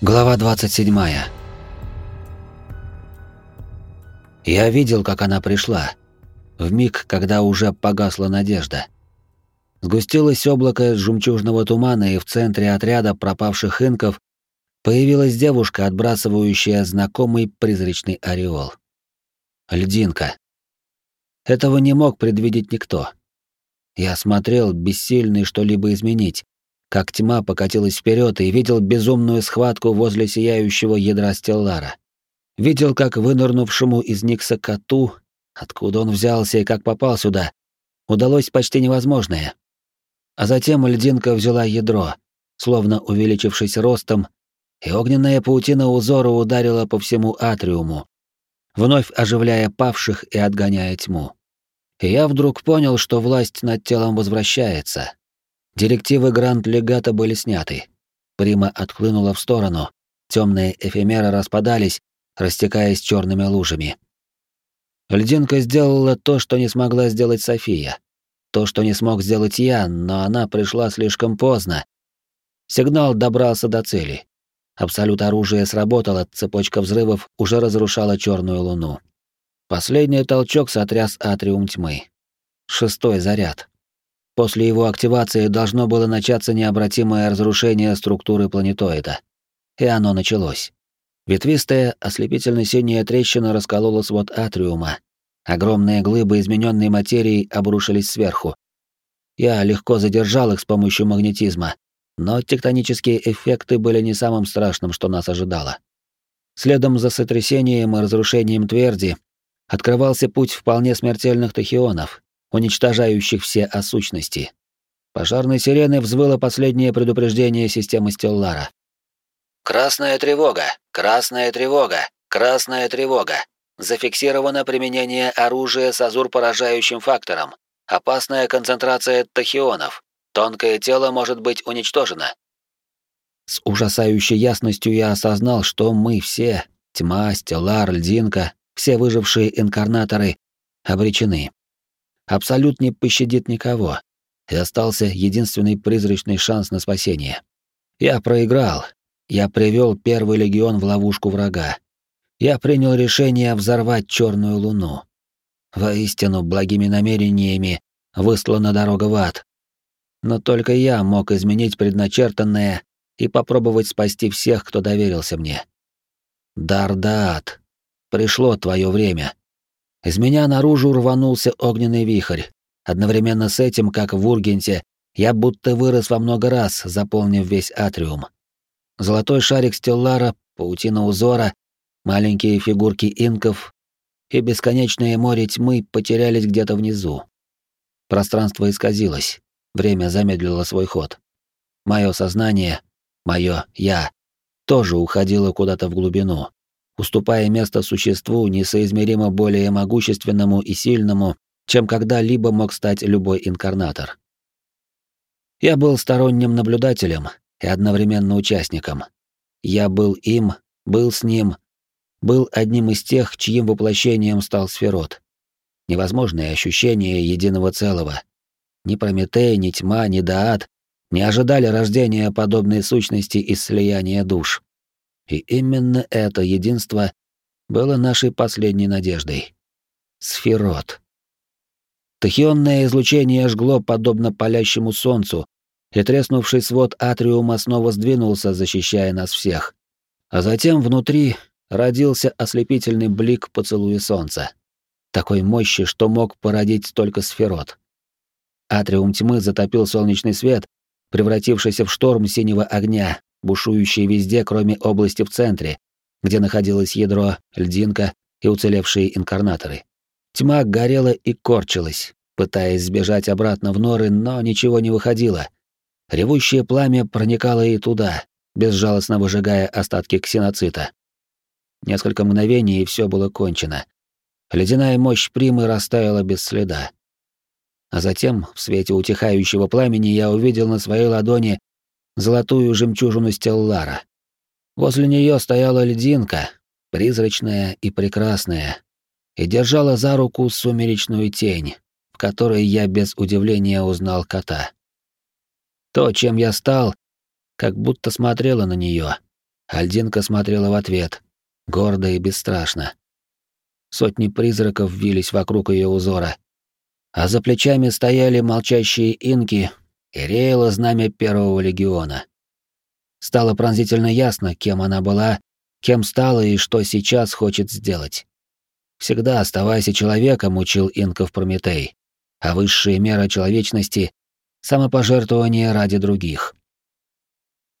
Глава 27. Я видел, как она пришла. В миг, когда уже погасла надежда. Сгустилось облако жемчужного тумана, и в центре отряда пропавших инков появилась девушка, отбрасывающая знакомый призрачный ореол. Льдинка. Этого не мог предвидеть никто. Я смотрел, бессильный что-либо изменить, как тьма покатилась вперед и видел безумную схватку возле сияющего ядра Стеллара. Видел, как вынырнувшему из Никса коту, откуда он взялся и как попал сюда, удалось почти невозможное. А затем льдинка взяла ядро, словно увеличившись ростом, и огненная паутина узора ударила по всему атриуму, вновь оживляя павших и отгоняя тьму. И я вдруг понял, что власть над телом возвращается, Директивы Гранд-легата были сняты. Прима отхлынула в сторону. Темные эфемеры распадались, растекаясь черными лужами. Льдинка сделала то, что не смогла сделать София. То, что не смог сделать я, но она пришла слишком поздно. Сигнал добрался до цели. Абсолют оружия сработало, цепочка взрывов уже разрушала черную луну. Последний толчок сотряс атриум тьмы. Шестой заряд. После его активации должно было начаться необратимое разрушение структуры планетоида. И оно началось. Ветвистая, ослепительно-синяя трещина расколола свод атриума. Огромные глыбы измененной материи обрушились сверху. Я легко задержал их с помощью магнетизма, но тектонические эффекты были не самым страшным, что нас ожидало. Следом за сотрясением и разрушением тверди открывался путь вполне смертельных тахионов, уничтожающих все осущности. Пожарной сирены взвыло последнее предупреждение системы Стеллара. «Красная тревога! Красная тревога! Красная тревога! Зафиксировано применение оружия с азур-поражающим фактором. Опасная концентрация тахионов. Тонкое тело может быть уничтожено». С ужасающей ясностью я осознал, что мы все, тьма, стеллар, льдинка, все выжившие инкарнаторы, обречены. Абсолют не пощадит никого, и остался единственный призрачный шанс на спасение. Я проиграл. Я привел первый легион в ловушку врага. Я принял решение взорвать черную луну. Воистину, благими намерениями выслана дорога в ад. Но только я мог изменить предначертанное и попробовать спасти всех, кто доверился мне. Дардаат, пришло твое время. Из меня наружу рванулся огненный вихрь. Одновременно с этим, как в Ургенте, я будто вырос во много раз, заполнив весь атриум. Золотой шарик Стеллара, паутина узора, маленькие фигурки инков и бесконечное море тьмы потерялись где-то внизу. Пространство исказилось, время замедлило свой ход. Мое сознание, мое «я» тоже уходило куда-то в глубину, уступая место существу несоизмеримо более могущественному и сильному, чем когда-либо мог стать любой инкарнатор. Я был сторонним наблюдателем и одновременно участником. Я был им, был с ним, был одним из тех, чьим воплощением стал Сферот. Невозможное ощущение единого целого. Ни Прометей, ни Тьма, ни Даат не ожидали рождения подобной сущности из слияния душ. И именно это единство было нашей последней надеждой. Сферот. Тахионное излучение жгло подобно палящему солнцу, и треснувший свод атриума снова сдвинулся, защищая нас всех. А затем внутри родился ослепительный блик поцелуя солнца. Такой мощи, что мог породить только сферот. Атриум тьмы затопил солнечный свет, превратившийся в шторм синего огня, бушующие везде, кроме области в центре, где находилось ядро, льдинка и уцелевшие инкарнаторы. Тьма горела и корчилась, пытаясь сбежать обратно в норы, но ничего не выходило. Ревущее пламя проникало и туда, безжалостно выжигая остатки ксеноцита. Несколько мгновений, и все было кончено. Ледяная мощь примы растаяла без следа. А затем, в свете утихающего пламени, я увидел на своей ладони золотую жемчужину Стеллара. Возле нее стояла льдинка, призрачная и прекрасная, и держала за руку сумеречную тень, в которой я без удивления узнал кота. То, чем я стал, как будто смотрела на нее, Альдинка смотрела в ответ, гордо и бесстрашно. Сотни призраков вились вокруг ее узора, а за плечами стояли молчащие инки и реяло знамя Первого легиона. Стало пронзительно ясно, кем она была, кем стала и что сейчас хочет сделать. Всегда оставайся человеком, учил инков Прометей, а высшая мера человечности — самопожертвование ради других.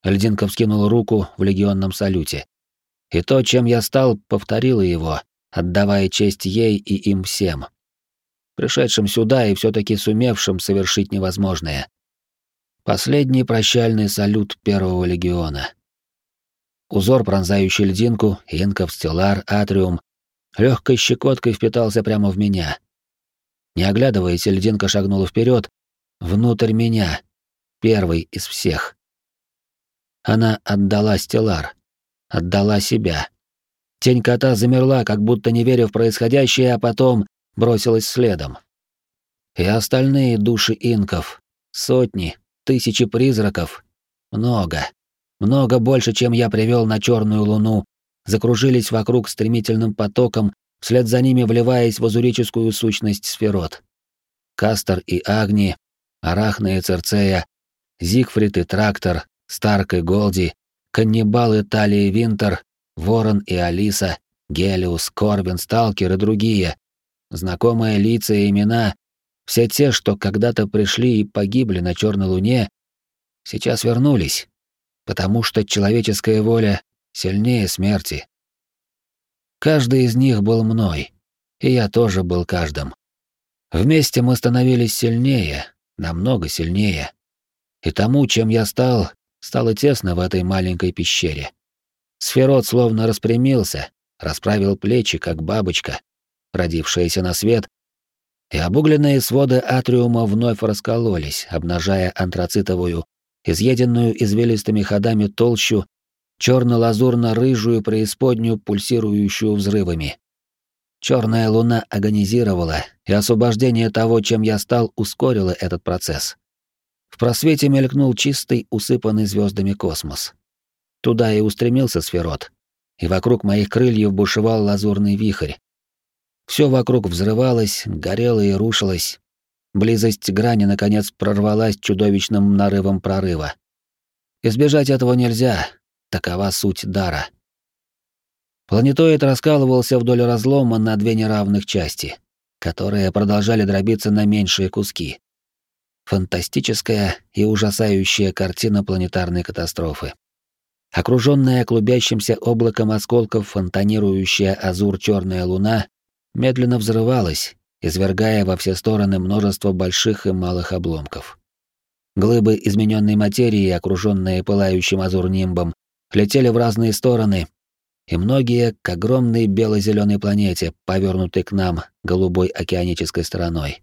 Льдинка вскинула руку в легионном салюте. И то, чем я стал, повторила его, отдавая честь ей и им всем. Пришедшим сюда и все таки сумевшим совершить невозможное. Последний прощальный салют Первого легиона. Узор, пронзающий льдинку, инков, стеллар, атриум, легкой щекоткой впитался прямо в меня. Не оглядываясь, льдинка шагнула вперед, внутрь меня, первый из всех. Она отдала стеллар, отдала себя. Тень кота замерла, как будто не веря в происходящее, а потом бросилась следом. И остальные души инков, сотни, тысячи призраков. Много. Много больше, чем я привел на черную луну, закружились вокруг стремительным потоком, вслед за ними вливаясь в азурическую сущность сферот. Кастер и Агни, Арахна и Церцея, Зигфрид и Трактор, Старк и Голди, Каннибал и Талия Винтер, Ворон и Алиса, Гелиус, Корвин, Сталкер и другие. Знакомые лица и имена, все те, что когда-то пришли и погибли на Черной Луне, сейчас вернулись, потому что человеческая воля сильнее смерти. Каждый из них был мной, и я тоже был каждым. Вместе мы становились сильнее, намного сильнее. И тому, чем я стал, стало тесно в этой маленькой пещере. Сферот словно распрямился, расправил плечи, как бабочка, родившаяся на свет и обугленные своды атриума вновь раскололись, обнажая антрацитовую, изъеденную извилистыми ходами толщу, черно-лазурно-рыжую преисподнюю, пульсирующую взрывами. Черная луна агонизировала, и освобождение того, чем я стал, ускорило этот процесс. В просвете мелькнул чистый, усыпанный звездами космос. Туда и устремился сферот, и вокруг моих крыльев бушевал лазурный вихрь, все вокруг взрывалось, горело и рушилось. Близость грани, наконец, прорвалась чудовищным нарывом прорыва. Избежать этого нельзя, такова суть дара. Планетоид раскалывался вдоль разлома на две неравных части, которые продолжали дробиться на меньшие куски. Фантастическая и ужасающая картина планетарной катастрофы. Окруженная клубящимся облаком осколков фонтанирующая азур черная луна медленно взрывалась, извергая во все стороны множество больших и малых обломков. Глыбы измененной материи, окруженные пылающим азурнимбом, летели в разные стороны, и многие к огромной бело-зеленой планете, повернутой к нам голубой океанической стороной.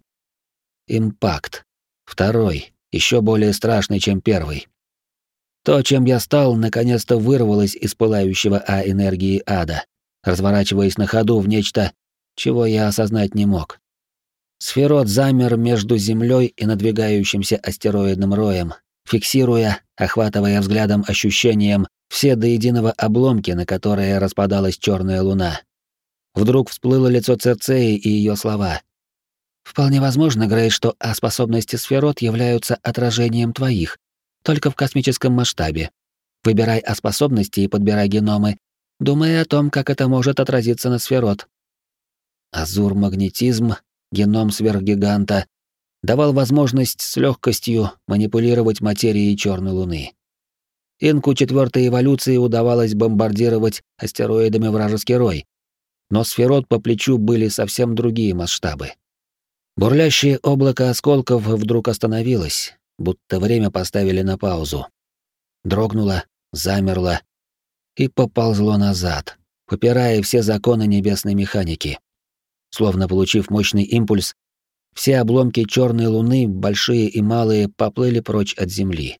Импакт. Второй, еще более страшный, чем первый. То, чем я стал, наконец-то вырвалось из пылающего А-энергии ада, разворачиваясь на ходу в нечто чего я осознать не мог. Сферот замер между Землей и надвигающимся астероидным роем, фиксируя, охватывая взглядом ощущением все до единого обломки, на которые распадалась черная луна. Вдруг всплыло лицо Церцеи и ее слова. «Вполне возможно, Грей, что А-способности сферот являются отражением твоих, только в космическом масштабе. Выбирай А-способности и подбирай геномы, думая о том, как это может отразиться на сферот. Азур-магнетизм, геном сверхгиганта, давал возможность с легкостью манипулировать материей черной луны. Инку четвертой эволюции удавалось бомбардировать астероидами вражеский рой, но сферот по плечу были совсем другие масштабы. Бурлящее облако осколков вдруг остановилось, будто время поставили на паузу. Дрогнуло, замерло и поползло назад, попирая все законы небесной механики. Словно получив мощный импульс, все обломки черной луны, большие и малые, поплыли прочь от Земли.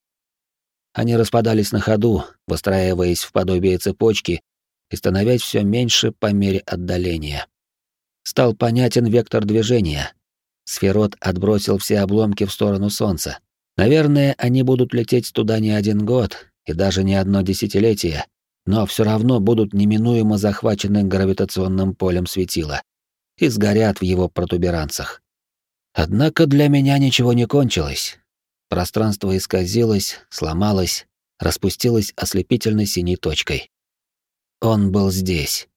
Они распадались на ходу, выстраиваясь в подобие цепочки и становясь все меньше по мере отдаления. Стал понятен вектор движения. Сферот отбросил все обломки в сторону Солнца. Наверное, они будут лететь туда не один год и даже не одно десятилетие, но все равно будут неминуемо захвачены гравитационным полем светила и сгорят в его протуберанцах. Однако для меня ничего не кончилось. Пространство исказилось, сломалось, распустилось ослепительной синей точкой. Он был здесь.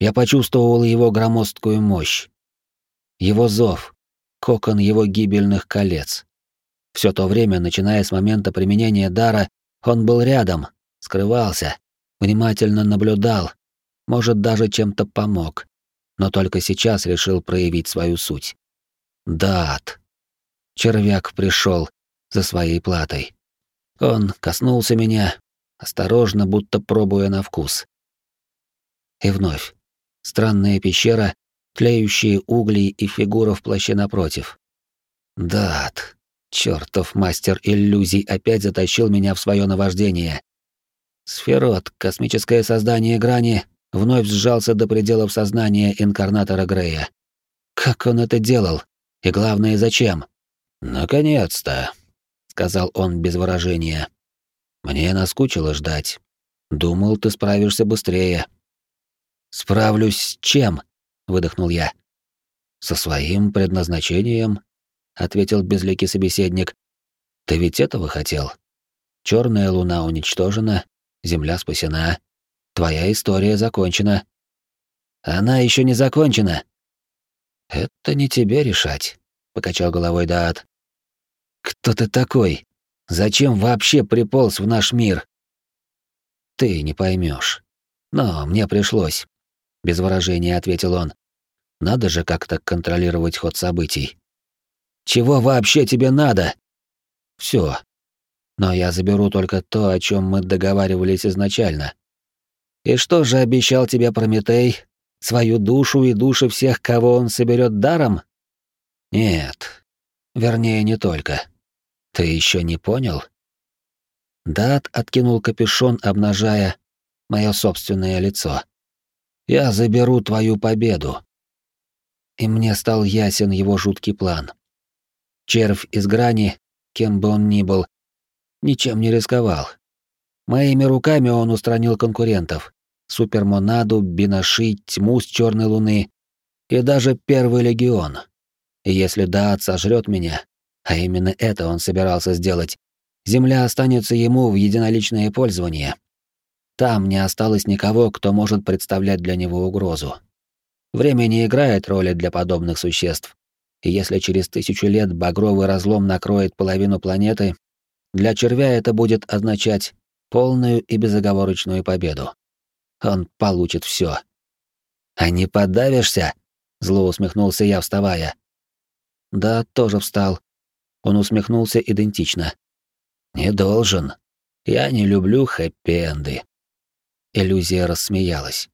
Я почувствовал его громоздкую мощь. Его зов, кокон его гибельных колец. Все то время, начиная с момента применения дара, он был рядом, скрывался, внимательно наблюдал, может, даже чем-то помог, но только сейчас решил проявить свою суть. Дат. Червяк пришел за своей платой. Он коснулся меня, осторожно, будто пробуя на вкус. И вновь. Странная пещера, тлеющие угли и фигура в плаще напротив. Дат. Чёртов мастер иллюзий опять затащил меня в свое наваждение. Сферот, космическое создание грани, вновь сжался до пределов сознания инкарнатора Грея. Как он это делал? И главное, зачем? «Наконец-то», — сказал он без выражения. «Мне наскучило ждать. Думал, ты справишься быстрее». «Справлюсь с чем?» — выдохнул я. «Со своим предназначением», — ответил безликий собеседник. «Ты ведь этого хотел? Черная луна уничтожена, Земля спасена. Твоя история закончена». «Она еще не закончена», «Это не тебе решать», — покачал головой Даат. «Кто ты такой? Зачем вообще приполз в наш мир?» «Ты не поймешь. Но мне пришлось», — без выражения ответил он. «Надо же как-то контролировать ход событий». «Чего вообще тебе надо?» «Всё. Но я заберу только то, о чем мы договаривались изначально». «И что же обещал тебе Прометей?» Свою душу и души всех, кого он соберет даром? Нет. Вернее, не только. Ты еще не понял? Дат откинул капюшон, обнажая мое собственное лицо. Я заберу твою победу. И мне стал ясен его жуткий план. Червь из грани, кем бы он ни был, ничем не рисковал. Моими руками он устранил конкурентов, Супермонаду, Бинаши, Тьму с Черной Луны и даже Первый Легион. И если Даат сожрет меня, а именно это он собирался сделать, земля останется ему в единоличное пользование. Там не осталось никого, кто может представлять для него угрозу. Время не играет роли для подобных существ. И если через тысячу лет багровый разлом накроет половину планеты, для червя это будет означать полную и безоговорочную победу он получит все. А не подавишься? Зло усмехнулся я, вставая. Да, тоже встал. Он усмехнулся идентично. Не должен. Я не люблю хэппи-энды. Иллюзия рассмеялась.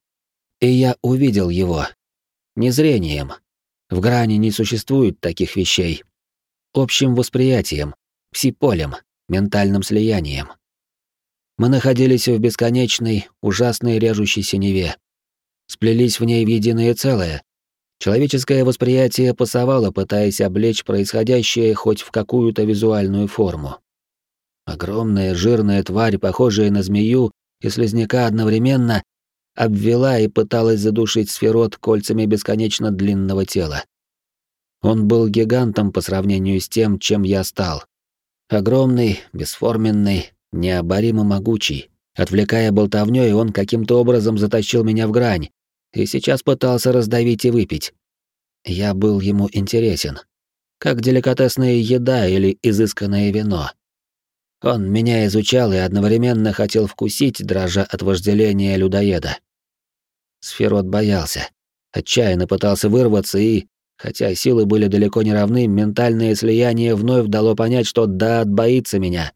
И я увидел его. Не зрением. В грани не существует таких вещей. Общим восприятием, псиполем, ментальным слиянием. Мы находились в бесконечной, ужасной режущей синеве. Сплелись в ней в единое целое. Человеческое восприятие пасовало, пытаясь облечь происходящее хоть в какую-то визуальную форму. Огромная жирная тварь, похожая на змею и слизняка одновременно, обвела и пыталась задушить сферот кольцами бесконечно длинного тела. Он был гигантом по сравнению с тем, чем я стал. Огромный, бесформенный, необоримо могучий. Отвлекая болтовнёй, он каким-то образом затащил меня в грань и сейчас пытался раздавить и выпить. Я был ему интересен, как деликатесная еда или изысканное вино. Он меня изучал и одновременно хотел вкусить, дрожа от вожделения людоеда. Сферот боялся, отчаянно пытался вырваться и, хотя силы были далеко не равны, ментальное слияние вновь дало понять, что да, боится меня.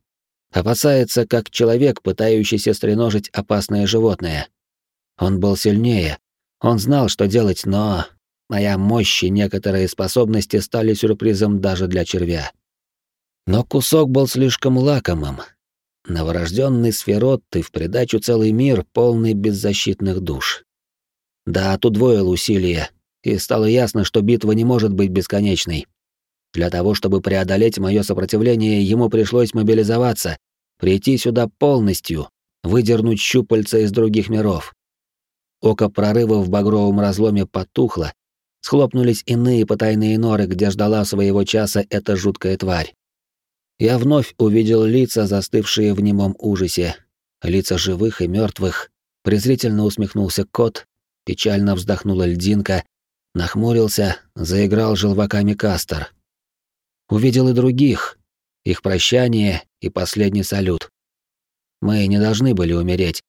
Опасается, как человек, пытающийся стреножить опасное животное. Он был сильнее, он знал, что делать, но моя мощь и некоторые способности стали сюрпризом даже для червя. Но кусок был слишком лакомым. Новорожденный сферот и в придачу целый мир, полный беззащитных душ. Да, удвоил усилия, и стало ясно, что битва не может быть бесконечной. Для того, чтобы преодолеть мое сопротивление, ему пришлось мобилизоваться, прийти сюда полностью, выдернуть щупальца из других миров. Око прорыва в багровом разломе потухло, схлопнулись иные потайные норы, где ждала своего часа эта жуткая тварь. Я вновь увидел лица, застывшие в немом ужасе, лица живых и мертвых. Презрительно усмехнулся кот, печально вздохнула льдинка, нахмурился, заиграл желваками кастер. Увидел и других, их прощание и последний салют. Мы не должны были умереть.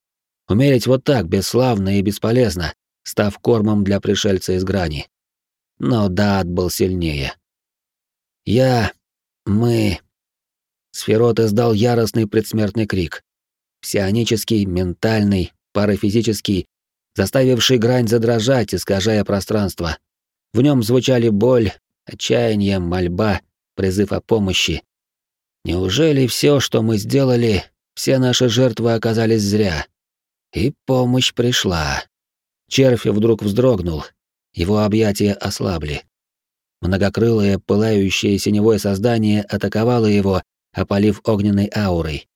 Умереть вот так, бесславно и бесполезно, став кормом для пришельца из грани. Но Дат был сильнее. Я... мы... Сферот издал яростный предсмертный крик. Псионический, ментальный, парафизический, заставивший грань задрожать, искажая пространство. В нем звучали боль, отчаяние, мольба, призыв о помощи. Неужели все, что мы сделали, все наши жертвы оказались зря? И помощь пришла. Червь вдруг вздрогнул, его объятия ослабли. Многокрылое, пылающее синевое создание атаковало его, опалив огненной аурой.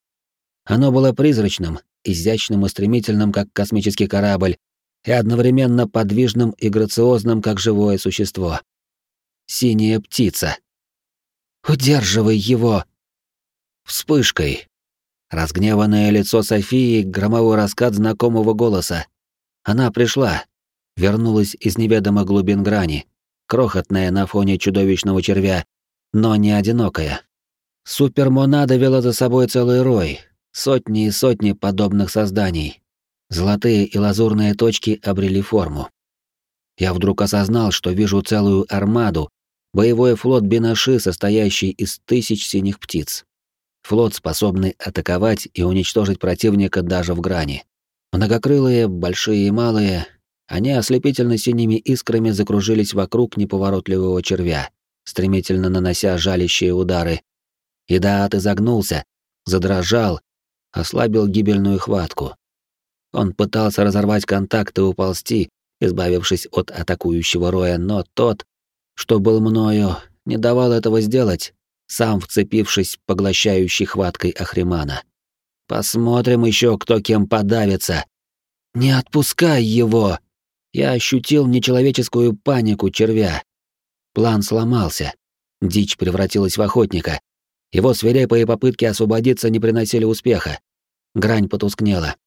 Оно было призрачным, изящным и стремительным, как космический корабль, и одновременно подвижным и грациозным, как живое существо. Синяя птица. «Удерживай его!» Вспышкой. Разгневанное лицо Софии, громовой раскат знакомого голоса. Она пришла, вернулась из неведомых глубин грани, крохотная на фоне чудовищного червя, но не одинокая. Супермонада вела за собой целый рой, сотни и сотни подобных созданий. Золотые и лазурные точки обрели форму. Я вдруг осознал, что вижу целую армаду, боевой флот Бинаши, состоящий из тысяч синих птиц. Флот, способный атаковать и уничтожить противника даже в грани. Многокрылые, большие и малые, они ослепительно синими искрами закружились вокруг неповоротливого червя, стремительно нанося жалящие удары. И Даат изогнулся, задрожал, ослабил гибельную хватку. Он пытался разорвать контакт и уползти, избавившись от атакующего роя, но тот, что был мною, не давал этого сделать, сам вцепившись поглощающей хваткой Ахримана. Посмотрим еще, кто кем подавится. Не отпускай его! Я ощутил нечеловеческую панику червя. План сломался. Дичь превратилась в охотника. Его свирепые попытки освободиться не приносили успеха. Грань потускнела.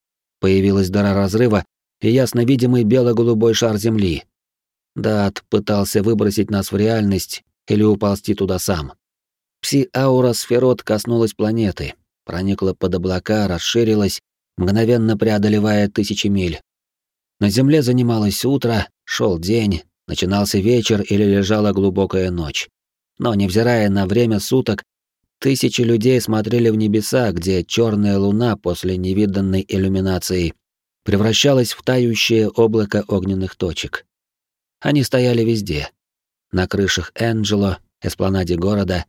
Появилась дыра разрыва и ясно видимый бело-голубой шар земли. Дат пытался выбросить нас в реальность или уползти туда сам. Пси-аура сферот коснулась планеты, проникла под облака, расширилась, мгновенно преодолевая тысячи миль, на земле занималось утро, шел день, начинался вечер или лежала глубокая ночь. Но, невзирая на время суток, тысячи людей смотрели в небеса, где черная луна после невиданной иллюминации превращалась в тающее облако огненных точек. Они стояли везде. На крышах Энджело, эспланаде города,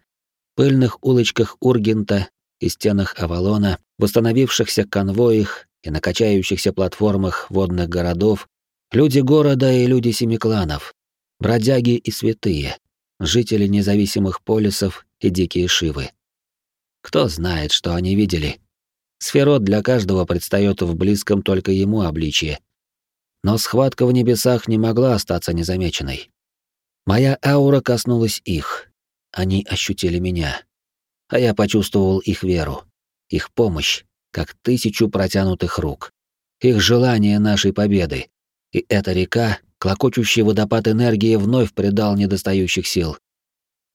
пыльных улочках Ургента и стенах Авалона, восстановившихся конвоях и на качающихся платформах водных городов люди города и люди семи кланов, бродяги и святые, жители независимых полисов и дикие шивы. Кто знает, что они видели. Сферот для каждого предстает в близком только ему обличье. Но схватка в небесах не могла остаться незамеченной. Моя аура коснулась их. Они ощутили меня. А я почувствовал их веру, их помощь, как тысячу протянутых рук. Их желание нашей победы. И эта река, клокочущий водопад энергии, вновь придал недостающих сил.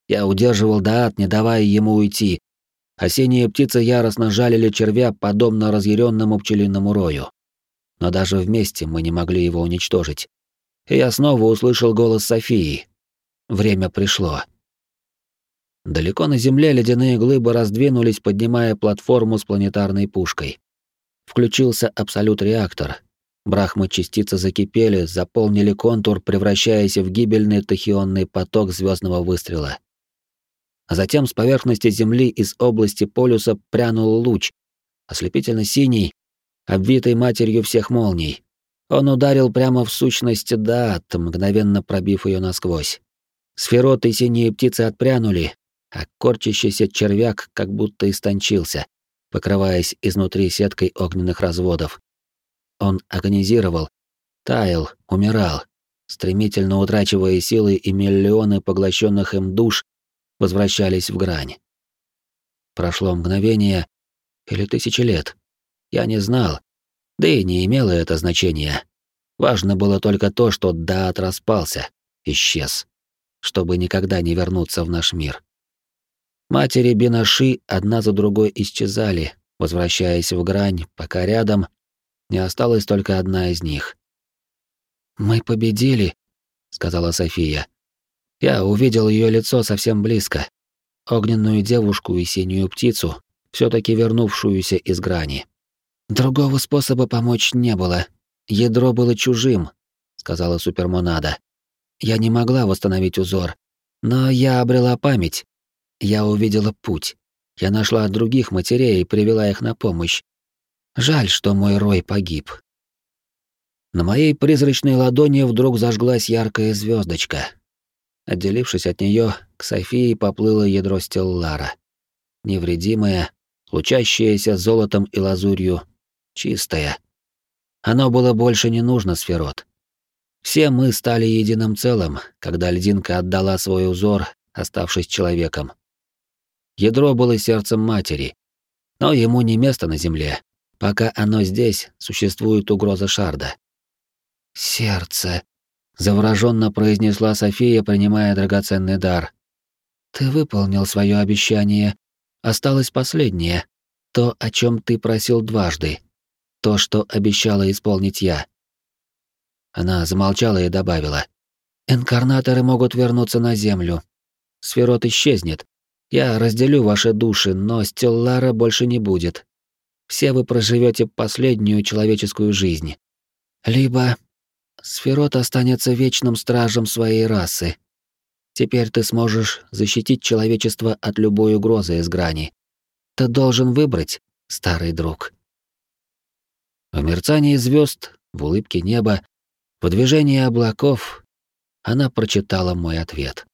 Я удерживал Даат, не давая ему уйти. Осенние птицы яростно жалили червя, подобно разъяренному пчелиному рою. Но даже вместе мы не могли его уничтожить. И я снова услышал голос Софии. Время пришло. Далеко на земле ледяные глыбы раздвинулись, поднимая платформу с планетарной пушкой. Включился абсолют-реактор. Брахмы-частицы закипели, заполнили контур, превращаясь в гибельный тахионный поток звездного выстрела. А затем с поверхности Земли из области полюса прянул луч, ослепительно синий, обвитый матерью всех молний. Он ударил прямо в сущность Даат, мгновенно пробив ее насквозь. Сфероты и синие птицы отпрянули, а корчащийся червяк как будто истончился, покрываясь изнутри сеткой огненных разводов. Он агонизировал, таял, умирал, стремительно утрачивая силы, и миллионы поглощенных им душ возвращались в грань. Прошло мгновение или тысячи лет. Я не знал, да и не имело это значения. Важно было только то, что Даат распался, исчез, чтобы никогда не вернуться в наш мир. Матери Бинаши одна за другой исчезали, возвращаясь в грань, пока рядом не осталась только одна из них. «Мы победили», — сказала София. Я увидел ее лицо совсем близко. Огненную девушку и синюю птицу, все таки вернувшуюся из грани. Другого способа помочь не было. Ядро было чужим, сказала Супермонада. Я не могла восстановить узор, но я обрела память. Я увидела путь. Я нашла других матерей и привела их на помощь. Жаль, что мой рой погиб. На моей призрачной ладони вдруг зажглась яркая звездочка. Отделившись от нее, к Софии поплыло ядро Стеллара. Невредимое, лучащееся золотом и лазурью, чистое. Оно было больше не нужно сферот. Все мы стали единым целым, когда льдинка отдала свой узор, оставшись человеком. Ядро было сердцем матери, но ему не место на земле. Пока оно здесь, существует угроза Шарда. «Сердце», — завороженно произнесла София, принимая драгоценный дар. «Ты выполнил свое обещание. Осталось последнее. То, о чем ты просил дважды. То, что обещала исполнить я». Она замолчала и добавила. «Инкарнаторы могут вернуться на Землю. Сферот исчезнет. Я разделю ваши души, но Стеллара больше не будет. Все вы проживете последнюю человеческую жизнь. Либо Сферот останется вечным стражем своей расы. Теперь ты сможешь защитить человечество от любой угрозы из грани. Ты должен выбрать, старый друг. В мерцании звезд, в улыбке неба, в движении облаков она прочитала мой ответ.